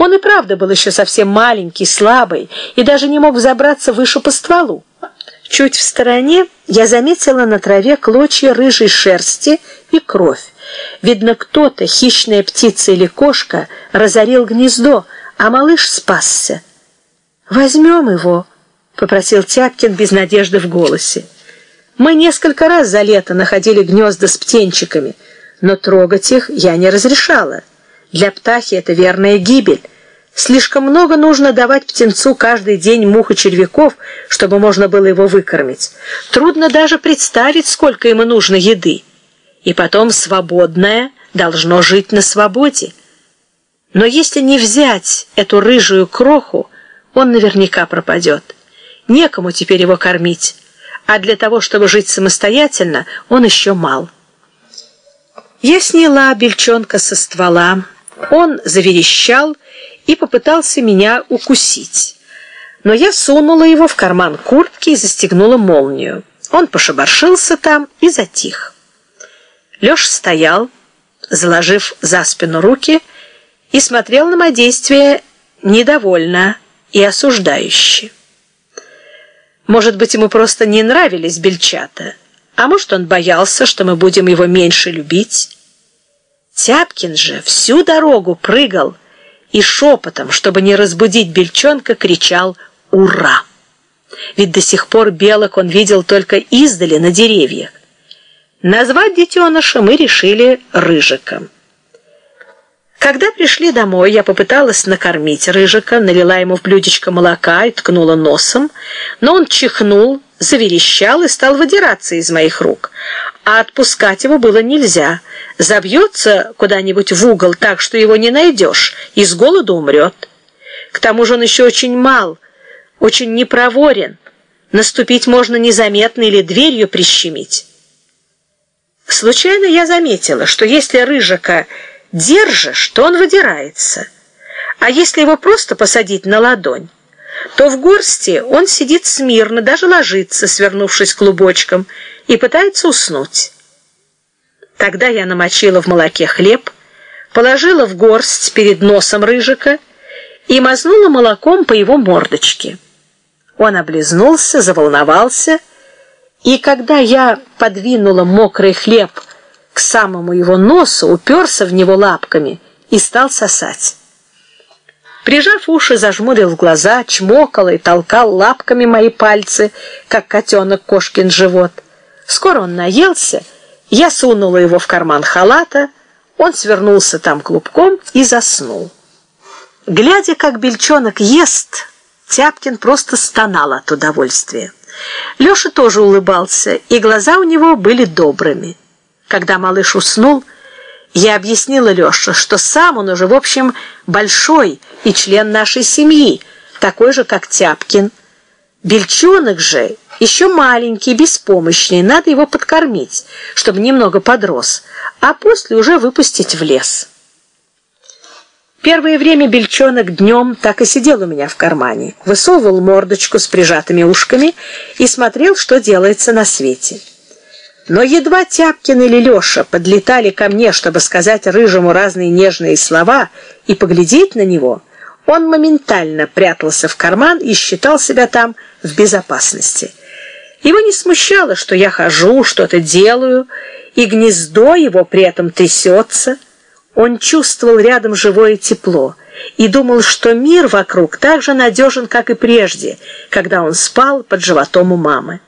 Он и правда был еще совсем маленький, слабый, и даже не мог взобраться выше по стволу. Чуть в стороне я заметила на траве клочья рыжей шерсти и кровь. Видно, кто-то, хищная птица или кошка, разорил гнездо, а малыш спасся. «Возьмем его», — попросил Тяпкин без надежды в голосе. Мы несколько раз за лето находили гнезда с птенчиками, но трогать их я не разрешала. Для птахи это верная гибель. Слишком много нужно давать птенцу каждый день мух и червяков, чтобы можно было его выкормить. Трудно даже представить, сколько ему нужно еды. И потом свободное должно жить на свободе. Но если не взять эту рыжую кроху, он наверняка пропадет. Некому теперь его кормить, а для того, чтобы жить самостоятельно, он еще мал. Я сняла бельчонка со ствола, он заверещал и попытался меня укусить. Но я сунула его в карман куртки и застегнула молнию. Он пошебаршился там и затих. Леша стоял, заложив за спину руки, и смотрел на мои действия недовольно и осуждающе. Может быть, ему просто не нравились бельчата, а может, он боялся, что мы будем его меньше любить. Тяпкин же всю дорогу прыгал и шепотом, чтобы не разбудить бельчонка, кричал «Ура!». Ведь до сих пор белок он видел только издали на деревьях. Назвать детеныша мы решили Рыжиком. Когда пришли домой, я попыталась накормить Рыжика, налила ему в блюдечко молока и ткнула носом, но он чихнул, заверещал и стал выдираться из моих рук. А отпускать его было нельзя. Забьется куда-нибудь в угол так, что его не найдешь, и с голоду умрет. К тому же он еще очень мал, очень непроворен. Наступить можно незаметно или дверью прищемить. Случайно я заметила, что если Рыжика держишь, то он выдирается. А если его просто посадить на ладонь, то в горсти он сидит смирно, даже ложится, свернувшись клубочком, и пытается уснуть. Тогда я намочила в молоке хлеб, положила в горсть перед носом рыжика и мазнула молоком по его мордочке. Он облизнулся, заволновался, и когда я подвинула мокрый хлеб к самому его носу, уперся в него лапками и стал сосать. Прижав уши, зажмурил глаза, чмокал и толкал лапками мои пальцы, как котенок кошкин живот. Скоро он наелся, я сунула его в карман халата, он свернулся там клубком и заснул. Глядя, как бельчонок ест, Тяпкин просто стонал от удовольствия. Леша тоже улыбался, и глаза у него были добрыми. Когда малыш уснул, я объяснила Леше, что сам он уже, в общем, большой и член нашей семьи, такой же, как Тяпкин. Бельчонок же еще маленький, беспомощный, надо его подкормить, чтобы немного подрос, а после уже выпустить в лес. Первое время бельчонок днем так и сидел у меня в кармане, высовывал мордочку с прижатыми ушками и смотрел, что делается на свете. Но едва Тяпкин или Леша подлетали ко мне, чтобы сказать Рыжему разные нежные слова и поглядеть на него, он моментально прятался в карман и считал себя там в безопасности. Его не смущало, что я хожу, что-то делаю, и гнездо его при этом трясется. Он чувствовал рядом живое тепло и думал, что мир вокруг так же надежен, как и прежде, когда он спал под животом у мамы.